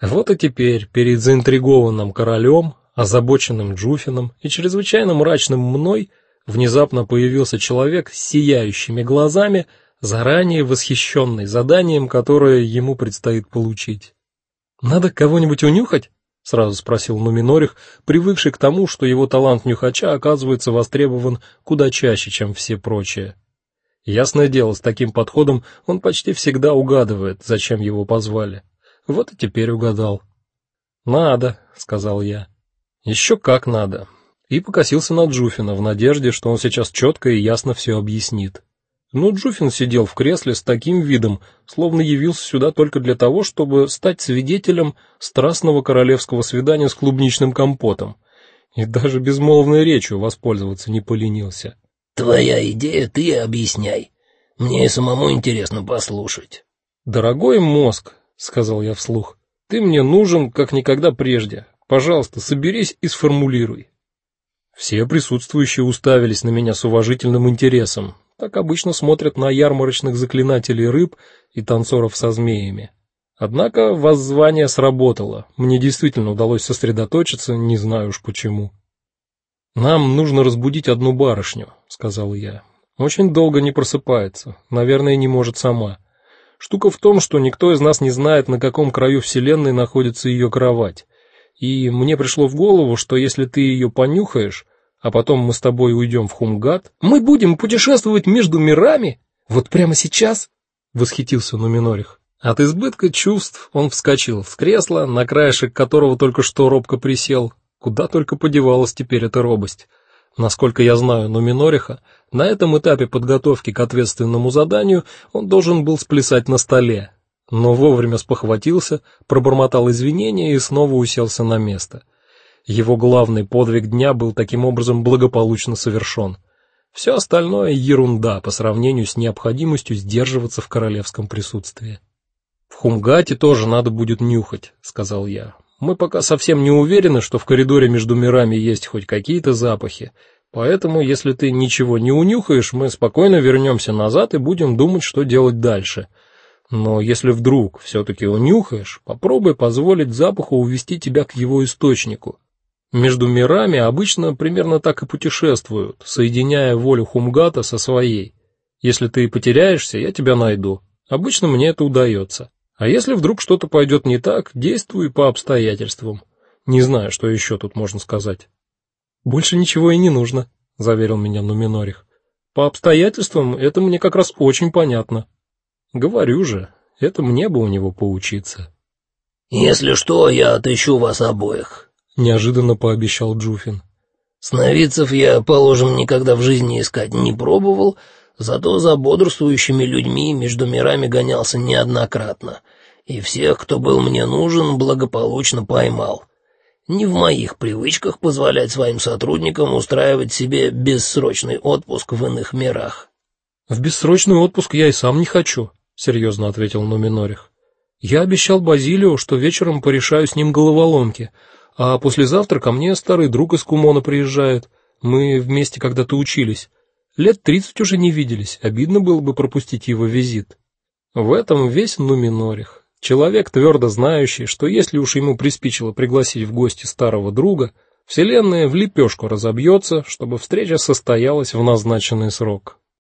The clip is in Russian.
Вот и теперь перед заинтригованным королем, озабоченным Джуфином и чрезвычайно мрачным мной внезапно появился человек с сияющими глазами, заранее восхищенный заданием, которое ему предстоит получить. Надо кого-нибудь унюхать? сразу спросил Нуминорих, привыкший к тому, что его талант нюхача оказывается востребован куда чаще, чем все прочие. Ясное дело, с таким подходом он почти всегда угадывает, зачем его позвали. Вот и теперь угадал. Надо, сказал я. «Еще как надо. И покосился на Джуфина в надежде, что он сейчас четко и ясно все объяснит. Но Джуфин сидел в кресле с таким видом, словно явился сюда только для того, чтобы стать свидетелем страстного королевского свидания с клубничным компотом, и даже безмолвной речью воспользоваться не поленился. Твоя идея, ты объясняй. Мне и самому интересно послушать. Дорогой мозг, сказал я вслух. Ты мне нужен как никогда прежде. Пожалуйста, соберись и сформулируй. Все присутствующие уставились на меня с уважительным интересом. Так обычно смотрят на ярмарочных заклинателей рыб и танцоров со змеями. Однако воззвание сработало. Мне действительно удалось сосредоточиться, не знаю уж почему. Нам нужно разбудить одну барышню, сказал я. Очень долго не просыпается, наверное, не может сама. Штука в том, что никто из нас не знает, на каком краю вселенной находится ее кровать. И мне пришло в голову, что если ты ее понюхаешь, а потом мы с тобой уйдем в Хумгат, мы будем путешествовать между мирами, вот прямо сейчас, восхитился Нуминорих. От избытка чувств он вскочил в кресло, на краешек которого только что робко присел, Куда только подевалась теперь эта робость. Насколько я знаю Нуминориха, на этом этапе подготовки к ответственному заданию он должен был сплясать на столе, но вовремя спохватился, пробормотал извинения и снова уселся на место. Его главный подвиг дня был таким образом благополучно совершен. Все остальное ерунда по сравнению с необходимостью сдерживаться в королевском присутствии. В Хумгате тоже надо будет нюхать, сказал я. Мы пока совсем не уверены, что в коридоре между мирами есть хоть какие-то запахи. Поэтому, если ты ничего не унюхаешь, мы спокойно вернемся назад и будем думать, что делать дальше. Но если вдруг все таки унюхаешь, попробуй позволить запаху увести тебя к его источнику. Между мирами обычно примерно так и путешествуют, соединяя волю Хумгата со своей. Если ты потеряешься, я тебя найду. Обычно мне это удается. А если вдруг что-то пойдет не так, действуй по обстоятельствам. Не знаю, что еще тут можно сказать. Больше ничего и не нужно, заверил меня Нуминорих. По обстоятельствам это мне как раз очень понятно. Говорю же, это мне бы у него поучиться. Если что, я отыщу вас обоих, неожиданно пообещал Джуфин. Сновидцев я, положим, никогда в жизни искать не пробовал, Зато за бодрствующими людьми между мирами гонялся неоднократно, и всех, кто был мне нужен, благополучно поймал. Не в моих привычках позволять своим сотрудникам устраивать себе бессрочный отпуск в иных мирах. В бессрочный отпуск я и сам не хочу, серьезно ответил Нуминорих. Я обещал Базилио, что вечером порешаю с ним головоломки, а послезавтра ко мне старый друг из Кумона приезжает. Мы вместе когда-то учились. Лет тридцать уже не виделись, обидно было бы пропустить его визит. В этом весь Нуминорих. Человек твердо знающий, что если уж ему приспичило пригласить в гости старого друга, вселенная в лепешку разобьется, чтобы встреча состоялась в назначенный срок.